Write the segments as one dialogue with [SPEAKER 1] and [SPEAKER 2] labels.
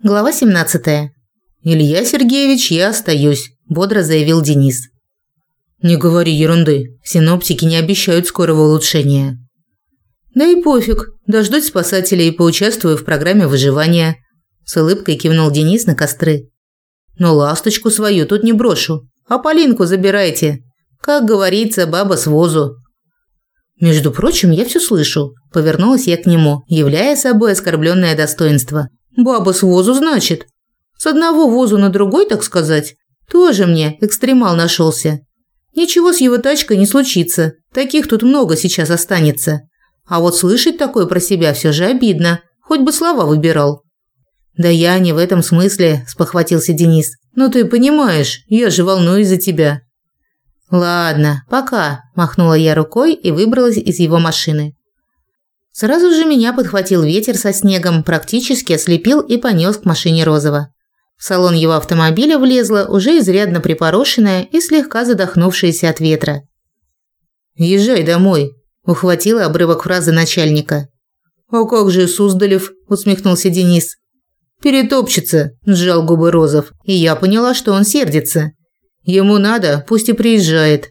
[SPEAKER 1] Глава 17.
[SPEAKER 2] Илья Сергеевич, я остаюсь, бодро заявил Денис. Не говори ерунды. Синоптики не обещают скорого улучшения. Да и пофиг, дождусь спасателей и поучаствую в программе выживания. С улыбкой кивнул Денис на костры. Но ласточку свою тут не брошу, а Полинку забирайте. Как говорится, баба с возу. Между прочим, я все слышу. Повернулась я к нему, являя собой оскорбленное достоинство. Баба с возу, значит. С одного возу на другой, так сказать. Тоже мне экстремал нашелся. Ничего с его тачкой не случится. Таких тут много сейчас останется. А вот слышать такое про себя все же обидно. Хоть бы слова выбирал. Да я не в этом смысле, спохватился Денис. Ну ты понимаешь, я же волнуюсь за тебя. Ладно, пока, махнула я рукой и выбралась из его машины. Сразу же меня подхватил ветер со снегом, практически ослепил и понес к машине Розова. В салон его автомобиля влезла уже изрядно припорошенная и слегка задохнувшаяся от ветра. «Езжай домой», – ухватила обрывок фразы начальника. «А как же Суздалев?» – усмехнулся Денис. «Перетопчется», – сжал губы Розов, и я поняла, что он сердится. «Ему надо, пусть и приезжает».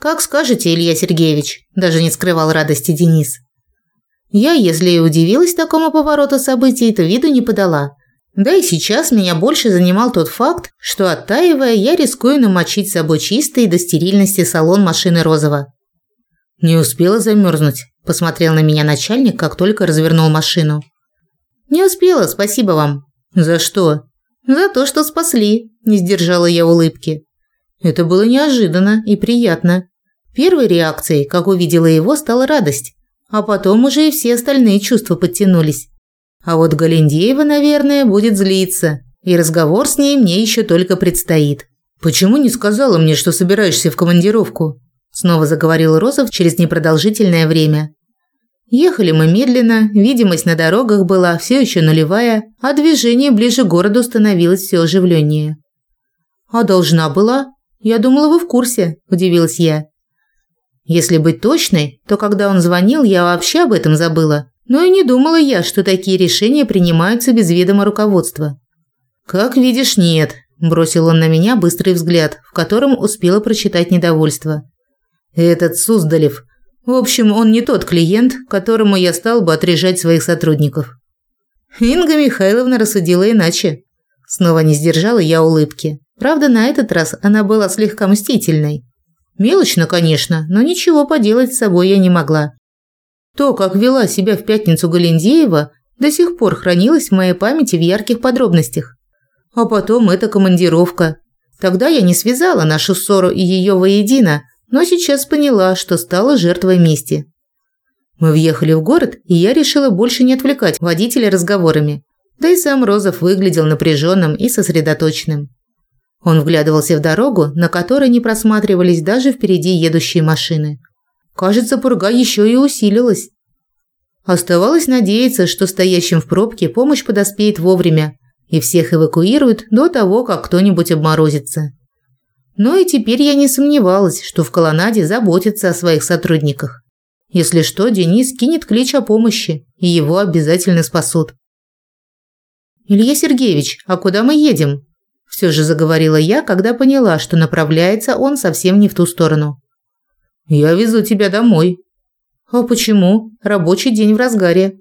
[SPEAKER 2] «Как скажете, Илья Сергеевич», – даже не скрывал радости Денис. Я, если и удивилась такому повороту событий, то виду не подала. Да и сейчас меня больше занимал тот факт, что оттаивая, я рискую намочить с собой чистый до стерильности салон машины Розова. «Не успела замерзнуть», – посмотрел на меня начальник, как только развернул машину. «Не успела, спасибо вам». «За что?» «За то, что спасли», – не сдержала я улыбки. Это было неожиданно и приятно. Первой реакцией, как увидела его, стала радость а потом уже и все остальные чувства подтянулись. А вот Галендеева, наверное, будет злиться, и разговор с ней мне еще только предстоит. «Почему не сказала мне, что собираешься в командировку?» Снова заговорил Розов через непродолжительное время. Ехали мы медленно, видимость на дорогах была все еще нулевая, а движение ближе к городу становилось все оживленнее. «А должна была? Я думала, вы в курсе», – удивилась я. Если быть точной, то когда он звонил, я вообще об этом забыла. Но и не думала я, что такие решения принимаются без ведома руководства. «Как видишь, нет», – бросил он на меня быстрый взгляд, в котором успела прочитать недовольство. «Этот Суздалев. В общем, он не тот клиент, которому я стал бы отрежать своих сотрудников». Инга Михайловна рассудила иначе. Снова не сдержала я улыбки. Правда, на этот раз она была слегка мстительной. Мелочно, конечно, но ничего поделать с собой я не могла. То, как вела себя в пятницу Галендеева, до сих пор хранилось в моей памяти в ярких подробностях. А потом эта командировка. Тогда я не связала нашу ссору и ее воедино, но сейчас поняла, что стала жертвой мести. Мы въехали в город, и я решила больше не отвлекать водителя разговорами. Да и сам Розов выглядел напряженным и сосредоточенным. Он вглядывался в дорогу, на которой не просматривались даже впереди едущие машины. Кажется, пурга еще и усилилась. Оставалось надеяться, что стоящим в пробке помощь подоспеет вовремя и всех эвакуируют до того, как кто-нибудь обморозится. Но и теперь я не сомневалась, что в колоннаде заботятся о своих сотрудниках. Если что, Денис кинет клич о помощи, и его обязательно спасут. «Илья Сергеевич, а куда мы едем?» Все же заговорила я, когда поняла, что направляется он совсем не в ту сторону. «Я везу тебя домой». «А почему? Рабочий день в разгаре».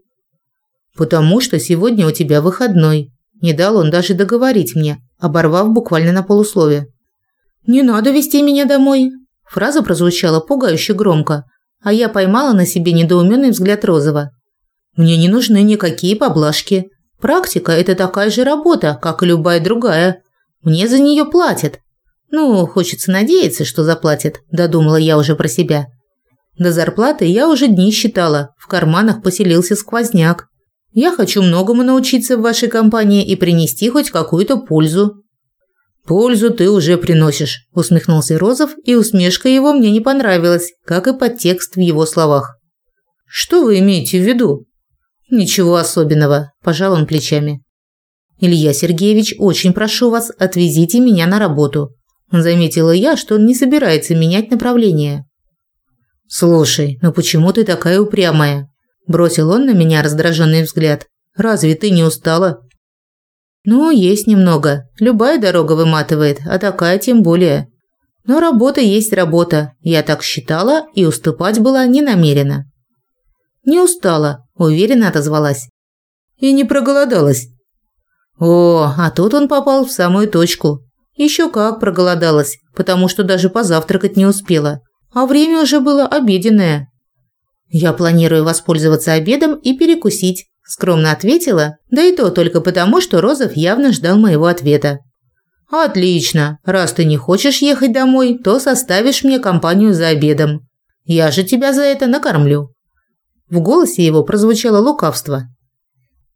[SPEAKER 2] «Потому что сегодня у тебя выходной». Не дал он даже договорить мне, оборвав буквально на полуслове. «Не надо вести меня домой». Фраза прозвучала пугающе громко, а я поймала на себе недоуменный взгляд Розова. «Мне не нужны никакие поблажки. Практика – это такая же работа, как и любая другая. Мне за нее платят. Ну, хочется надеяться, что заплатят, додумала я уже про себя. До зарплаты я уже дни считала, в карманах поселился сквозняк. Я хочу многому научиться в вашей компании и принести хоть какую-то пользу. Пользу ты уже приносишь, усмехнулся Розов, и усмешка его мне не понравилась, как и подтекст в его словах. Что вы имеете в виду? Ничего особенного, пожал он плечами. Илья Сергеевич, очень прошу вас, отвезите меня на работу. Заметила я, что он не собирается менять направление. Слушай, ну почему ты такая упрямая? Бросил он на меня раздраженный взгляд. Разве ты не устала? Ну, есть немного. Любая дорога выматывает, а такая тем более. Но работа есть работа. Я так считала и уступать была не намерена. Не устала, уверенно отозвалась. И не проголодалась. О, а тут он попал в самую точку. Еще как проголодалась, потому что даже позавтракать не успела. А время уже было обеденное. Я планирую воспользоваться обедом и перекусить, скромно ответила, да и то только потому, что Розов явно ждал моего ответа. Отлично. Раз ты не хочешь ехать домой, то составишь мне компанию за обедом. Я же тебя за это накормлю. В голосе его прозвучало лукавство.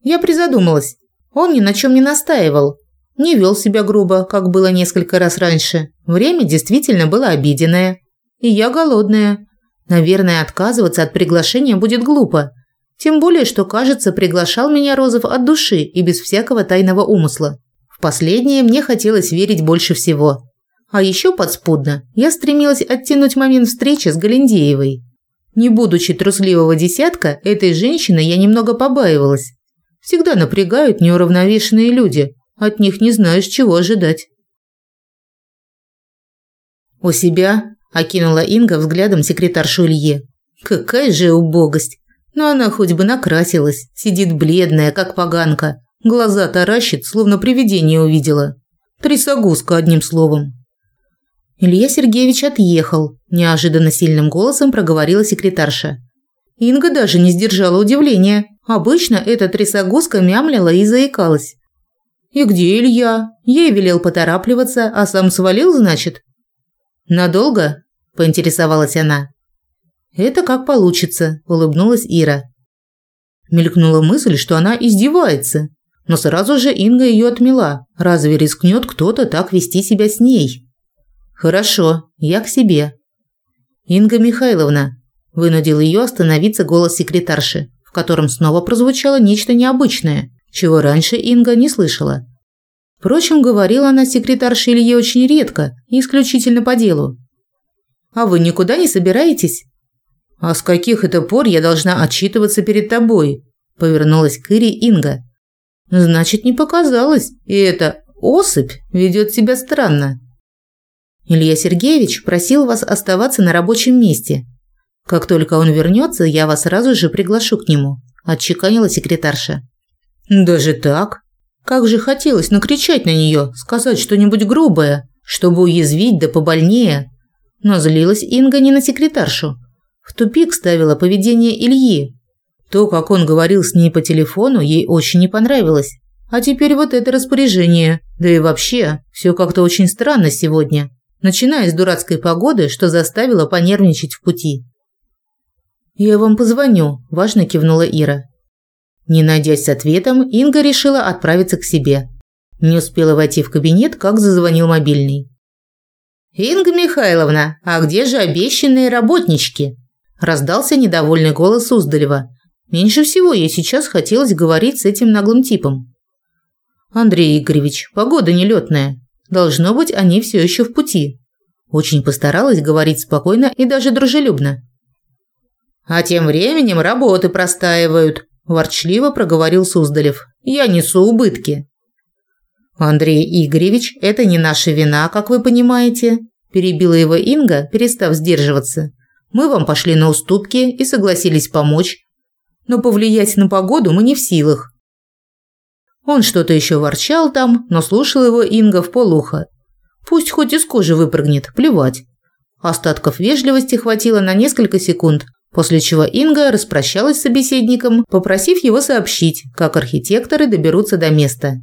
[SPEAKER 2] Я призадумалась. Он ни на чем не настаивал, не вел себя грубо, как было несколько раз раньше. Время действительно было обеденное. И я голодная. Наверное, отказываться от приглашения будет глупо. Тем более, что, кажется, приглашал меня Розов от души и без всякого тайного умысла. В последнее мне хотелось верить больше всего. А еще подспудно я стремилась оттянуть момент встречи с Галендеевой. Не будучи трусливого десятка, этой женщины я немного побаивалась. Всегда напрягают неуравновешенные люди. От них не знаешь, чего ожидать. «У себя?» – окинула Инга взглядом секретаршу Илье. «Какая же убогость! Но она хоть бы накрасилась, сидит бледная, как поганка, глаза таращит, словно привидение увидела. Трясогузка, одним словом». Илья Сергеевич отъехал, неожиданно сильным голосом проговорила секретарша. Инга даже не сдержала удивления. Обычно эта трясогузка мямлила и заикалась. «И где Илья?» Ей велел поторапливаться, а сам свалил, значит? «Надолго?» – поинтересовалась она. «Это как получится», – улыбнулась Ира. Мелькнула мысль, что она издевается. Но сразу же Инга ее отмела. Разве рискнет кто-то так вести себя с ней? «Хорошо, я к себе». «Инга Михайловна», – вынудил ее остановиться голос секретарши, в котором снова прозвучало нечто необычное – чего раньше Инга не слышала. Впрочем, говорила она секретарше Илье очень редко и исключительно по делу. «А вы никуда не собираетесь?» «А с каких это пор я должна отчитываться перед тобой?» – повернулась к Ире Инга. «Значит, не показалось, и эта особь ведет себя странно». Илья Сергеевич просил вас оставаться на рабочем месте. Как только он вернется, я вас сразу же приглашу к нему, отчеканила секретарша. Даже так? Как же хотелось накричать на нее, сказать что-нибудь грубое, чтобы уязвить да побольнее. Но злилась Инга не на секретаршу. В тупик ставила поведение Ильи. То, как он говорил с ней по телефону, ей очень не понравилось. А теперь вот это распоряжение. Да и вообще, все как-то очень странно сегодня. Начиная с дурацкой погоды, что заставило понервничать в пути. «Я вам позвоню», – важно кивнула Ира. Не найдясь с ответом, Инга решила отправиться к себе. Не успела войти в кабинет, как зазвонил мобильный. «Инга Михайловна, а где же обещанные работнички?» Раздался недовольный голос Уздалева. Меньше всего ей сейчас хотелось говорить с этим наглым типом. «Андрей Игоревич, погода нелетная. Должно быть, они все еще в пути». Очень постаралась говорить спокойно и даже дружелюбно. «А тем временем работы простаивают», ворчливо проговорил Суздалев. Я несу убытки. Андрей Игоревич, это не наша вина, как вы понимаете, перебила его Инга, перестав сдерживаться. Мы вам пошли на уступки и согласились помочь, но повлиять на погоду мы не в силах. Он что-то еще ворчал там, но слушал его Инга в полухо. Пусть хоть из кожи выпрыгнет, плевать. Остатков вежливости хватило на несколько секунд, После чего Инга распрощалась с собеседником, попросив его сообщить, как архитекторы доберутся до места.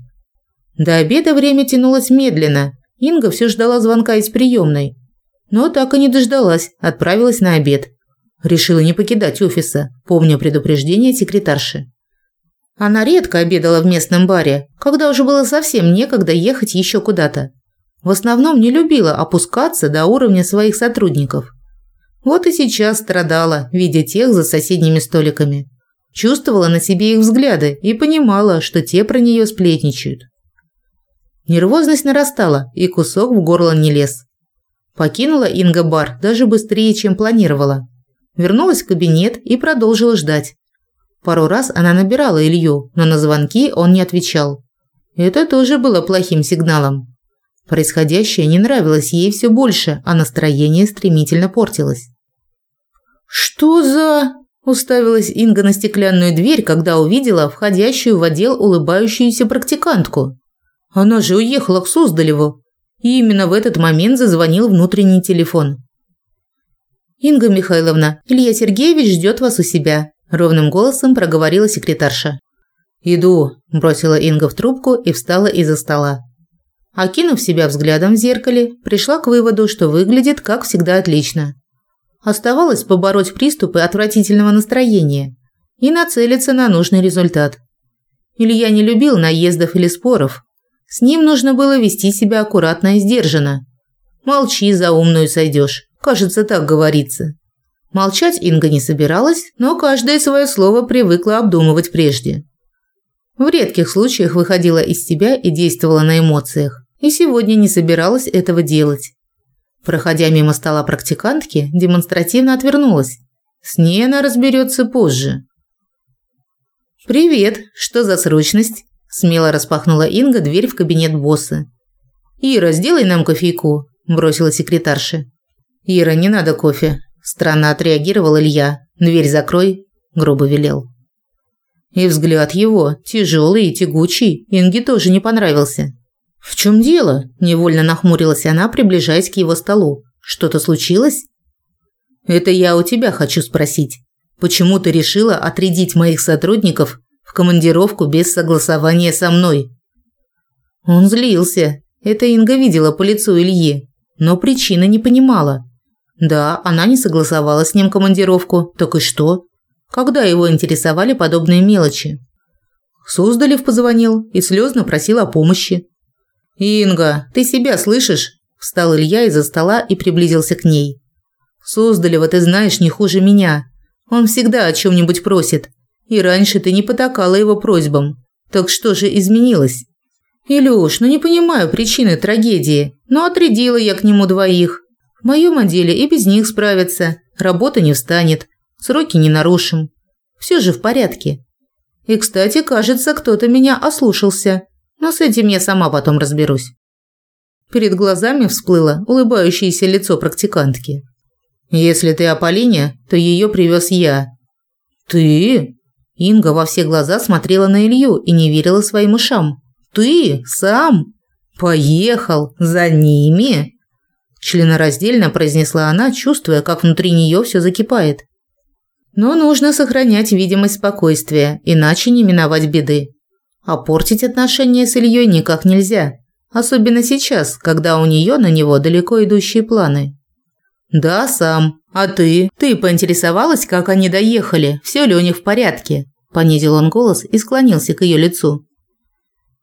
[SPEAKER 2] До обеда время тянулось медленно. Инга все ждала звонка из приемной. Но так и не дождалась, отправилась на обед. Решила не покидать офиса, помня предупреждение секретарши. Она редко обедала в местном баре, когда уже было совсем некогда ехать еще куда-то. В основном не любила опускаться до уровня своих сотрудников – вот и сейчас страдала, видя тех за соседними столиками. Чувствовала на себе их взгляды и понимала, что те про нее сплетничают. Нервозность нарастала, и кусок в горло не лез. Покинула Инга бар даже быстрее, чем планировала. Вернулась в кабинет и продолжила ждать. Пару раз она набирала Илью, но на звонки он не отвечал. Это тоже было плохим сигналом. Происходящее не нравилось ей все больше, а настроение стремительно портилось. «Что за...» – уставилась Инга на стеклянную дверь, когда увидела входящую в отдел улыбающуюся практикантку. Она же уехала к Суздалеву. И именно в этот момент зазвонил внутренний телефон. «Инга Михайловна, Илья Сергеевич ждет вас у себя», – ровным голосом проговорила секретарша. «Иду», – бросила Инга в трубку и встала из-за стола. Окинув себя взглядом в зеркале, пришла к выводу, что выглядит, как всегда, отлично. Оставалось побороть приступы отвратительного настроения и нацелиться на нужный результат. Илья не любил наездов или споров. С ним нужно было вести себя аккуратно и сдержанно. «Молчи, за умную сойдешь», кажется, так говорится. Молчать Инга не собиралась, но каждое свое слово привыкла обдумывать прежде. В редких случаях выходила из себя и действовала на эмоциях и сегодня не собиралась этого делать. Проходя мимо стола практикантки, демонстративно отвернулась. С ней она разберется позже. «Привет, что за срочность?» – смело распахнула Инга дверь в кабинет босса. «Ира, сделай нам кофейку», – бросила секретарша. «Ира, не надо кофе», – странно отреагировал Илья. «Дверь закрой», – грубо велел. И взгляд его, тяжелый и тягучий, Инге тоже не понравился. «В чем дело?» – невольно нахмурилась она, приближаясь к его столу. «Что-то случилось?» «Это я у тебя хочу спросить. Почему ты решила отрядить моих сотрудников в командировку без согласования со мной?» Он злился. Это Инга видела по лицу Ильи, но причины не понимала. Да, она не согласовала с ним командировку, так и что? Когда его интересовали подобные мелочи? Суздалев позвонил и слезно просил о помощи. «Инга, ты себя слышишь?» Встал Илья из-за стола и приблизился к ней. «Суздалева ты знаешь не хуже меня. Он всегда о чем-нибудь просит. И раньше ты не потакала его просьбам. Так что же изменилось?» «Илюш, ну не понимаю причины трагедии, но отрядила я к нему двоих. В моем отделе и без них справятся. Работа не встанет. Сроки не нарушим. Все же в порядке. И, кстати, кажется, кто-то меня ослушался. Но с этим я сама потом разберусь. Перед глазами всплыло улыбающееся лицо практикантки. Если ты о Полине, то ее привез я. Ты? Инга во все глаза смотрела на Илью и не верила своим ушам. Ты сам поехал за ними? Членораздельно произнесла она, чувствуя, как внутри нее все закипает. Но нужно сохранять видимость спокойствия, иначе не миновать беды. А портить отношения с Ильей никак нельзя. Особенно сейчас, когда у нее на него далеко идущие планы. «Да, сам. А ты? Ты поинтересовалась, как они доехали? Все ли у них в порядке?» Понизил он голос и склонился к ее лицу.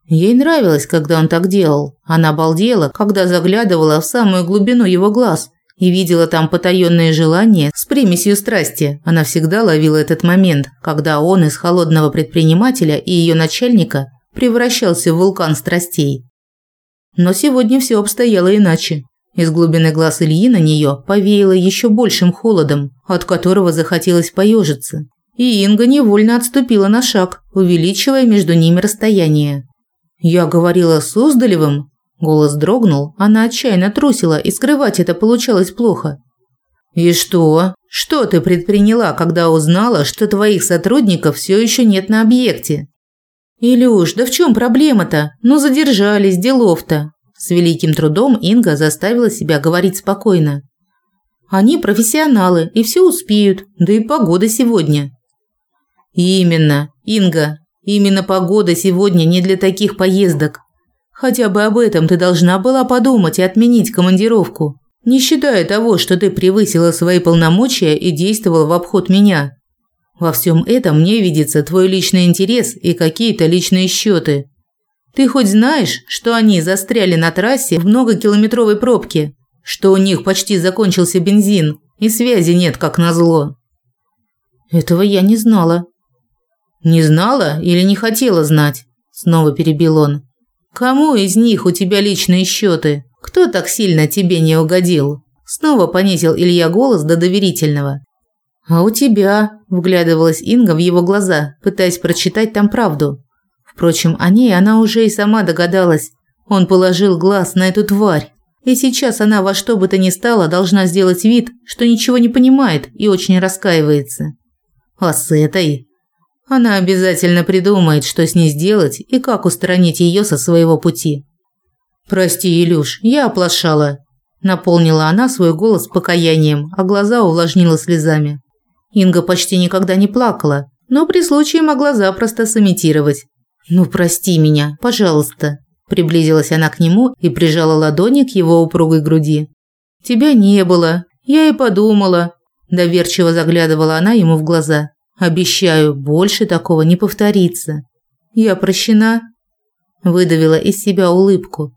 [SPEAKER 2] Ей нравилось, когда он так делал. Она балдела, когда заглядывала в самую глубину его глаз и видела там потаённые желания с примесью страсти. Она всегда ловила этот момент, когда он из холодного предпринимателя и её начальника превращался в вулкан страстей. Но сегодня всё обстояло иначе. Из глубины глаз Ильи на неё повеяло ещё большим холодом, от которого захотелось поёжиться. И Инга невольно отступила на шаг, увеличивая между ними расстояние. «Я говорила с Суздалевым?» Голос дрогнул, она отчаянно трусила, и скрывать это получалось плохо. «И что? Что ты предприняла, когда узнала, что твоих сотрудников все еще нет на объекте?» «Илюш, да в чем проблема-то? Ну задержались, делов-то!» С великим трудом Инга заставила себя говорить спокойно. «Они профессионалы и все успеют, да и погода сегодня». «Именно, Инга, именно погода сегодня не для таких поездок. Хотя бы об этом ты должна была подумать и отменить командировку, не считая того, что ты превысила свои полномочия и действовала в обход меня. Во всем этом мне видится твой личный интерес и какие-то личные счеты. Ты хоть знаешь, что они застряли на трассе в многокилометровой пробке, что у них почти закончился бензин и связи нет, как назло? Этого я не знала. Не знала или не хотела знать? Снова перебил он. Кому из них у тебя личные счеты? Кто так сильно тебе не угодил? Снова понизил Илья голос до доверительного. А у тебя, вглядывалась Инга в его глаза, пытаясь прочитать там правду. Впрочем, о ней она уже и сама догадалась. Он положил глаз на эту тварь. И сейчас она во что бы то ни стало должна сделать вид, что ничего не понимает и очень раскаивается. А с этой она обязательно придумает, что с ней сделать и как устранить ее со своего пути. Прости, Илюш, я оплошала, наполнила она свой голос покаянием, а глаза увлажнила слезами. Инга почти никогда не плакала, но при случае могла запросто сымитировать. Ну прости меня, пожалуйста. Приблизилась она к нему и прижала ладони к его упругой груди. Тебя не было. Я и подумала. Доверчиво заглядывала она ему в глаза. Обещаю, больше такого не повторится. Я прощена. Выдавила из себя улыбку.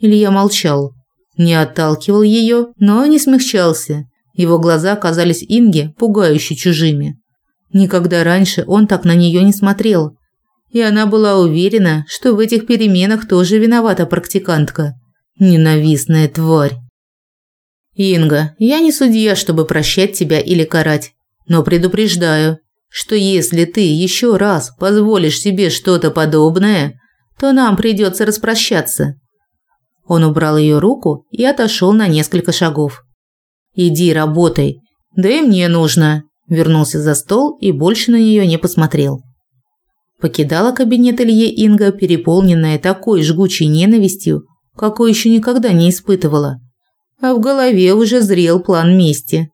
[SPEAKER 2] Илья молчал. Не отталкивал ее, но не смягчался. Его глаза казались Инге пугающе чужими. Никогда раньше он так на нее не смотрел, и она была уверена, что в этих переменах тоже виновата практикантка. Ненавистная тварь. Инга, я не судья, чтобы прощать тебя или карать, но предупреждаю, что если ты еще раз позволишь себе что-то подобное, то нам придется распрощаться. Он убрал ее руку и отошел на несколько шагов. Иди работай. Да и мне нужно. Вернулся за стол и больше на нее не посмотрел. Покидала кабинет Илье Инга, переполненная такой жгучей ненавистью, какой еще никогда не испытывала. А в голове уже зрел план мести.